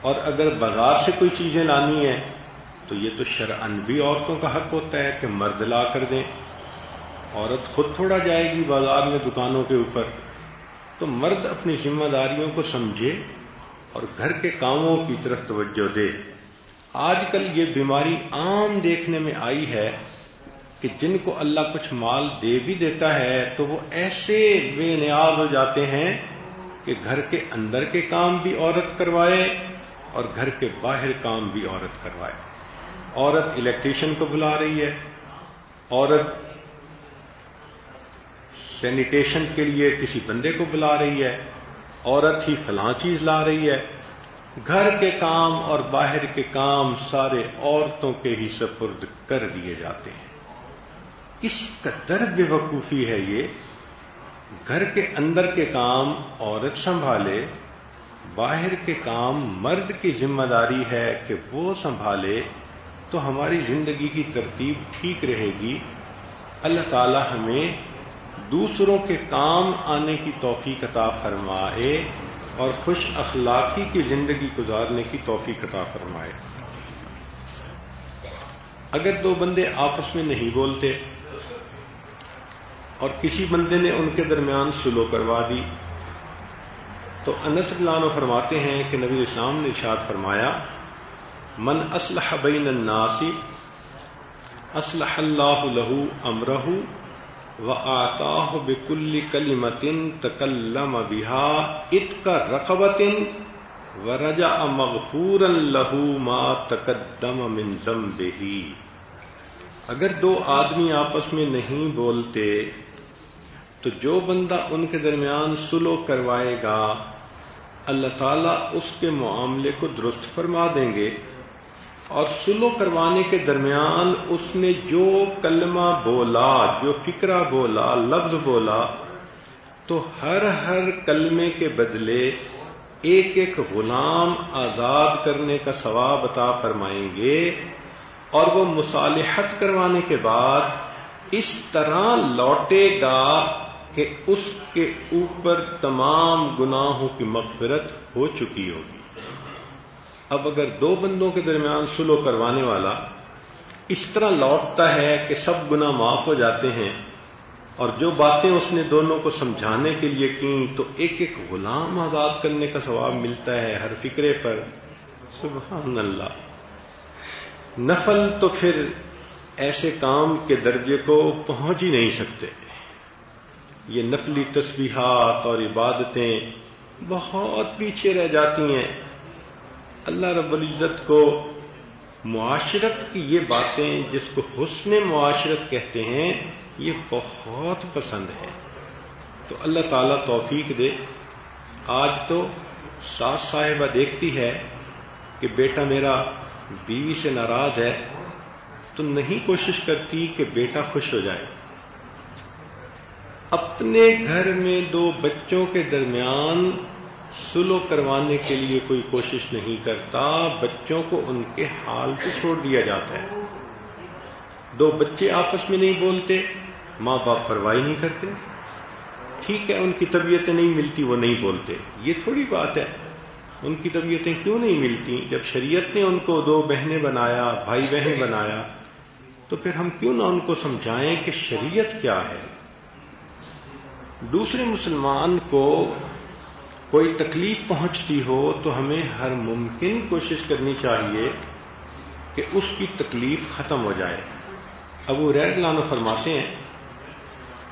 اور اگر بازار سے کوئی چیزیں لانی ہیں، تو یہ تو شرعن بھی عورتوں کا حق ہوتا ہے کہ مرد لا کر دیں۔ عورت خود تھوڑا جائے گی بازار میں دکانوں کے اوپر۔ تو مرد اپنی ذمہ داریوں کو سمجھے۔ اور گھر کے کاموں کی طرف توجہ دے۔ آج کل یہ بیماری عام دیکھنے میں آئی ہے کہ جن کو اللہ کچھ مال دے بھی دیتا ہے تو وہ ایسے بے نیاز ہو جاتے ہیں کہ گھر کے اندر کے کام بھی عورت کروائے اور گھر کے باہر کام بھی عورت کروائے۔ عورت الیکٹریشین کو بلا رہی ہے۔ عورت سینیٹیشن کے لیے کسی بندے کو بلا رہی ہے۔ عورت ہی فلاں چیز لا رہی ہے۔ گھر کے کام اور باہر کے کام سارے عورتوں کے ہی سفرد کر دیے جاتے ہیں۔ کس قدر بے وقوفی ہے یہ۔ گھر کے اندر کے کام عورت سنبھالے، باہر کے کام مرد کی ذمہ داری ہے کہ وہ سنبھالے، تو ہماری زندگی کی ترتیب ٹھیک رہے گی۔ اللہ تعالی ہمیں دوسروں کے کام آنے کی توفیق عطا فرمائے اور خوش اخلاقی کی زندگی گزارنے کی توفیق عطا فرمائے۔ اگر دو بندے آپس میں نہیں بولتے اور کسی بندے نے ان کے درمیان سلو کروا دی، تو انس لانو فرماتے ہیں کہ نبی اسلام نے ارشاد فرمایا، من اسلح بین الناس اسلح اللہ لہو امرہ و آتا بکل کلی متن تکلم بہا ات کا رقبتن و رجا مغفور لہو ما تقدم من ذنبہ اگر دو آدمی آپس میں نہیں بولتے، تو جو بندہ ان کے درمیان سلو کروائے گا، اللہ تعالیٰ اس کے معاملے کو درست فرما دیں گے۔ اور سلو کروانے کے درمیان اس نے جو کلمہ بولا، جو فکرہ بولا، لفظ بولا، تو ہر ہر کلمے کے بدلے ایک ایک غلام آزاد کرنے کا ثواب عطا فرمائیں گے اور وہ مصالحت کروانے کے بعد اس طرح لوٹے گا کہ اس کے اوپر تمام گناہوں کی مغفرت ہو چکی ہوگی۔ اب اگر دو بندوں کے درمیان سلو کروانے والا اس طرح لوٹتا ہے کہ سب گنا معاف ہو جاتے ہیں اور جو باتیں اس نے دونوں کو سمجھانے کے لیے کی تو ایک ایک غلام آزاد کرنے کا ثواب ملتا ہے ہر فکرے پر۔ سبحان اللہ۔ نفل تو پھر ایسے کام کے درجے کو پہنچ ہی نہیں سکتے۔ یہ نفلی تسبیحات اور عبادتیں بہت پیچھے رہ جاتی ہیں۔ اللہ رب العزت کو معاشرت کی یہ باتیں جس کو حسن معاشرت کہتے ہیں، یہ بہت پسند ہے تو اللہ تعالی توفیق دے۔ آج تو ساس صاحبہ دیکھتی ہے کہ بیٹا میرا بیوی سے ناراض ہے، تو نہیں کوشش کرتی کہ بیٹا خوش ہو جائے۔ اپنے گھر میں دو بچوں کے درمیان سلو کروانے کے لیے کوئی کوشش نہیں کرتا، بچوں کو ان کے حال کو چھوڑ دیا جاتا ہے۔ دو بچے آپس میں نہیں بولتے، ماں باپ پرواہی نہیں کرتے۔ ٹھیک ہے، ان کی طبیعتیں نہیں ملتی، وہ نہیں بولتے۔ یہ تھوڑی بات ہے، ان کی طبیعتیں کیوں نہیں ملتی؟ جب شریعت نے ان کو دو بہنیں بنایا، بھائی بہن بنایا، تو پھر ہم کیوں نہ ان کو سمجھائیں کہ شریعت کیا ہے؟ دوسرے مسلمان کو کوئی تکلیف پہنچتی ہو تو ہمیں ہر ممکن کوشش کرنی چاہیے کہ اس کی تکلیف ختم ہو جائے۔ ابو ریڈ لانو فرماتے ہیں،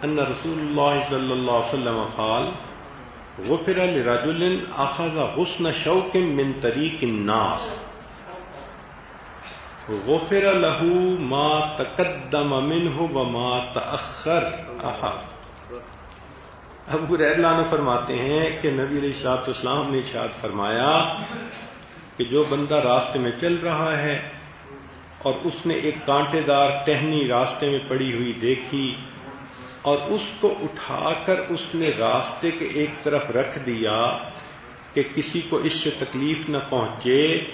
ان رسول اللہ صلی اللہ علیہ وسلم قال، غفر لرجل اخذ غصن شوق من طریق الناس۔ غفر له ما تقدم منه وما تأخر۔ احد ابو ریلان فرماتے ہیں کہ نبی علیہ صاحب اسلام نے اشاد فرمایا کہ جو بندہ راستے میں چل رہا ہے اور اس نے ایک کانٹے دار ٹہنی راستے میں پڑی ہوئی دیکھی اور اس کو اٹھا کر اس نے راستے کے ایک طرف رکھ دیا کہ کسی کو اس سے تکلیف نہ پہنچے،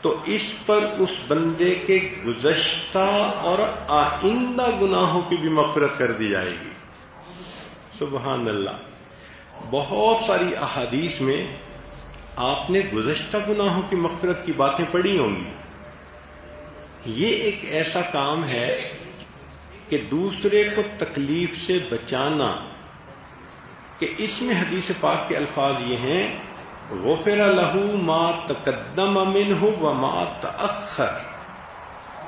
تو اس پر اس بندے کے گزشتہ اور آئندہ گناہوں کی بھی مفرت کر دی جائے گی۔ سبحان اللہ۔ بہت ساری احادیث میں آپ نے گزشتہ گناہوں کی مغفرت کی باتیں پڑھی ہوں گی۔ یہ ایک ایسا کام ہے کہ دوسرے کو تکلیف سے بچانا۔ کہ اس میں حدیث پاک کے الفاظ یہ ہیں، غفر لہو ما تقدم امن ہو و ما تأخر۔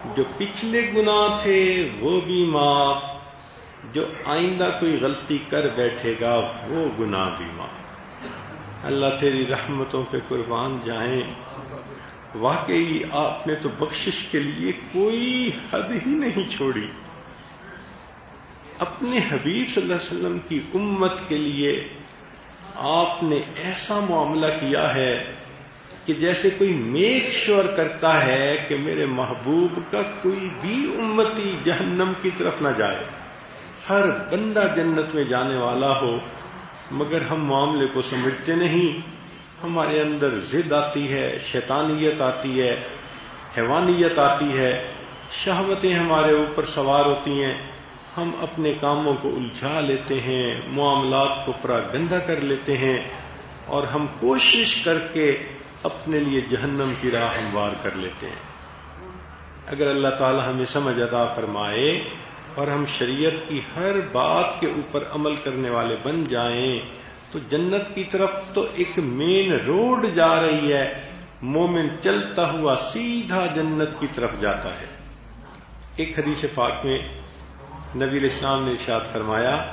جو پچھلے گناہ تھے وہ بھی معاف۔ جو آئندہ کوئی غلطی کر بیٹھے گا، وہ گناہ بھی ماں اللہ تیری رحمتوں پہ قربان جائیں۔ واقعی آپ نے تو بخشش کے لیے کوئی حد ہی نہیں چھوڑی۔ اپنے حبیب صلی اللہ علیہ وسلم کی امت کے لیے آپ نے ایسا معاملہ کیا ہے کہ جیسے کوئی میک شور کرتا ہے کہ میرے محبوب کا کوئی بھی امتی جہنم کی طرف نہ جائے۔ ہر بندہ جنت میں جانے والا ہو، مگر ہم معاملے کو سمجھتے نہیں۔ ہمارے اندر ضد آتی ہے، شیطانیت آتی ہے، حیوانیت آتی ہے۔ شہوتیں ہمارے اوپر سوار ہوتی ہیں۔ ہم اپنے کاموں کو الجھا لیتے ہیں، معاملات کو پرا گندا کر لیتے ہیں، اور ہم کوشش کر کے اپنے لیے جہنم کی راہ ہموار کر لیتے ہیں۔ اگر اللہ تعالی ہمیں سمجھ ادا فرمائے اور ہم شریعت کی ہر بات کے اوپر عمل کرنے والے بن جائیں تو جنت کی طرف تو ایک مین روڈ جا رہی ہے۔ مومن چلتا ہوا سیدھا جنت کی طرف جاتا ہے۔ ایک حدیث پاک میں نبی الاسلام نے ارشاد فرمایا،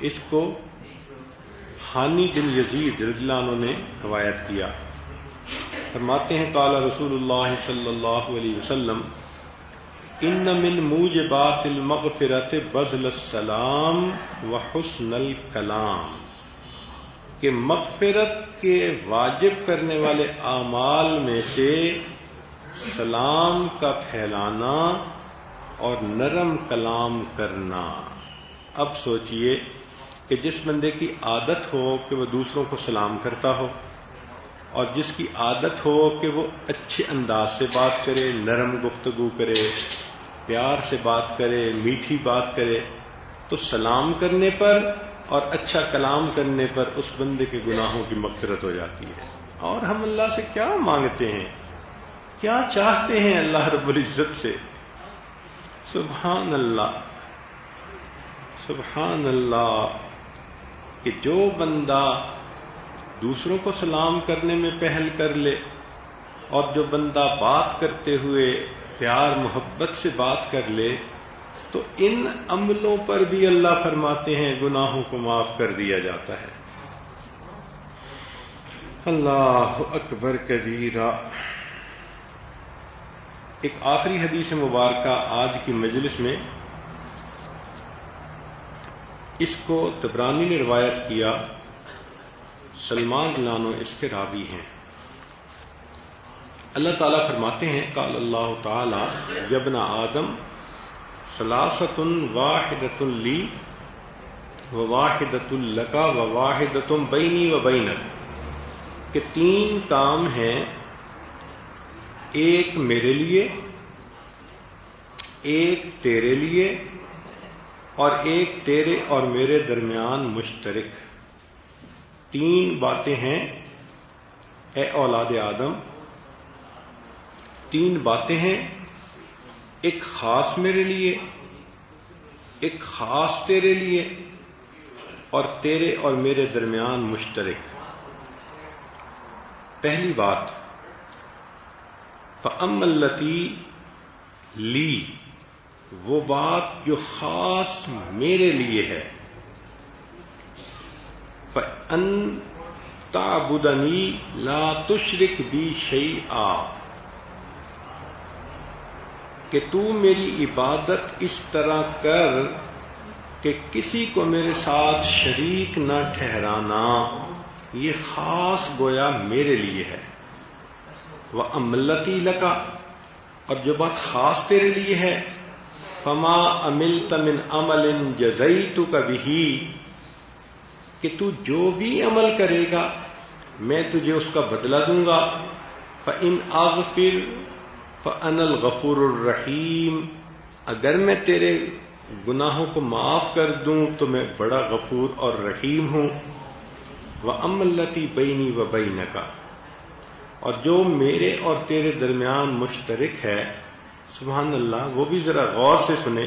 اس کو ہانی بن یزید رضی اللہ عنہ نے روایت کیا۔ فرماتے ہیں کالا رسول اللہ صلی اللہ علیہ وسلم ان من موجبات المغفرت بذل السلام و حسن الکلام کہ مغفرت کے واجب کرنے والے اعمال میں سے سلام کا پھیلانا اور نرم کلام کرنا۔ اب سوچئے کہ جس بندے کی عادت ہو کہ وہ دوسروں کو سلام کرتا ہو اور جس کی عادت ہو کہ وہ اچھے انداز سے بات کرے، نرم گفتگو کرے پیار سے بات کرے، میٹھی بات کرے، تو سلام کرنے پر اور اچھا کلام کرنے پر اس بندے کے گناہوں کی مغفرت ہو جاتی ہے۔ اور ہم اللہ سے کیا مانگتے ہیں؟ کیا چاہتے ہیں اللہ رب العزت سے؟ سبحان اللہ سبحان اللہ کہ جو بندہ دوسروں کو سلام کرنے میں پہل کر لے اور جو بندہ بات کرتے ہوئے پیار، محبت سے بات کر لے، تو ان عملوں پر بھی اللہ فرماتے ہیں، گناہوں کو معاف کر دیا جاتا ہے۔ اللہ اکبر کبیرہ۔ ایک آخری حدیث مبارکہ آج کی مجلس میں اس کو تبرانی نے روایت کیا، سلمان لانو اس کے راوی ہیں۔ اللہ تعالیٰ فرماتے ہیں کال اللہ تعالی جبنا آدم سلاست واحد لی و واحد القا و واحد بینی و بینت کہ تین کام ہیں، ایک میرے لیے، ایک تیرے لیے، اور ایک تیرے اور میرے درمیان مشترک۔ تین باتیں ہیں، اے اولاد آدم تین باتیں ہیں۔ ایک خاص میرے لیے، ایک خاص تیرے لیے، اور تیرے اور میرے درمیان مشترک۔ پہلی بات فم التی لی وہ بات جو خاص میرے لیے ہے۔ ان تابدنی لا تشرک بھی شعی آ کہ تو میری عبادت اس طرح کر کہ کسی کو میرے ساتھ شریک نہ ٹھہرانا، یہ خاص گویا میرے لیے ہے۔ وہ املتی لکا اور جو بات خاص تیرے لیے ہے۔ فما امل تمن امل جزئی تو کبھی کہ تو جو بھی عمل کرے گا، میں تجھے اس کا بدلہ دوں گا۔ فن آگ پھر فن الغفور الرحیم اگر میں تیرے گناہوں کو معاف کر دوں تو میں بڑا غفور اور رحیم ہوں۔ وہ املتی بینی و بین کا اور جو میرے اور تیرے درمیان مشترک ہے، سبحان اللہ، وہ بھی ذرا غور سے سنیں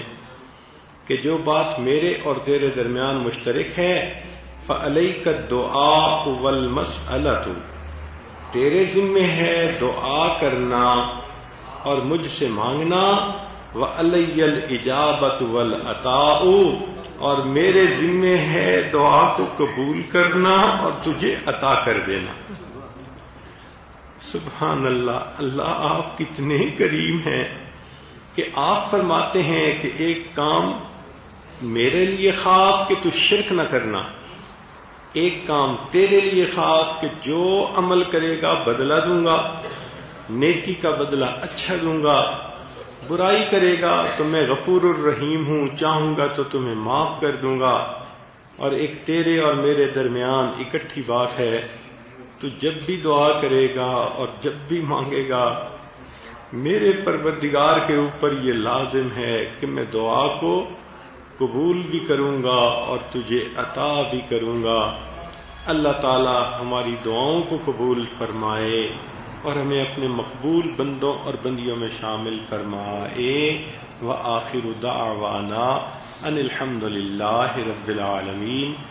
کہ جو بات میرے اور تیرے درمیان مشترک ہے فعلئی کا دعا اول تیرے ذمے ہے دعا کرنا۔ اور مجھ سے مانگنا و الجابت ول اور میرے ذمے ہے دعا کو قبول کرنا اور تجھے عطا کر دینا۔ سبحان اللہ اللہ آپ کتنے کریم ہیں کہ آپ فرماتے ہیں کہ ایک کام میرے لیے خاص کہ تو شرک نہ کرنا، ایک کام تیرے لیے خاص کہ جو عمل کرے گا بدلہ دوں گا۔ نیکی کا بدلہ اچھا دوں گا، برائی کرے گا تو میں غفور الرحیم ہوں، چاہوں گا تو تمہیں معاف کر دوں گا۔ اور ایک تیرے اور میرے درمیان اکٹھی بات ہے، تو جب بھی دعا کرے گا اور جب بھی مانگے گا، میرے پروردگار کے اوپر یہ لازم ہے کہ میں دعا کو قبول بھی کروں گا اور تجھے عطا بھی کروں گا۔ اللہ تعالی ہماری دعاؤں کو قبول فرمائے۔ اور ہمیں اپنے مقبول بندوں اور بندیوں میں شامل فرمائے و آخر دعوانا ان الحمد للہ رب العالمین۔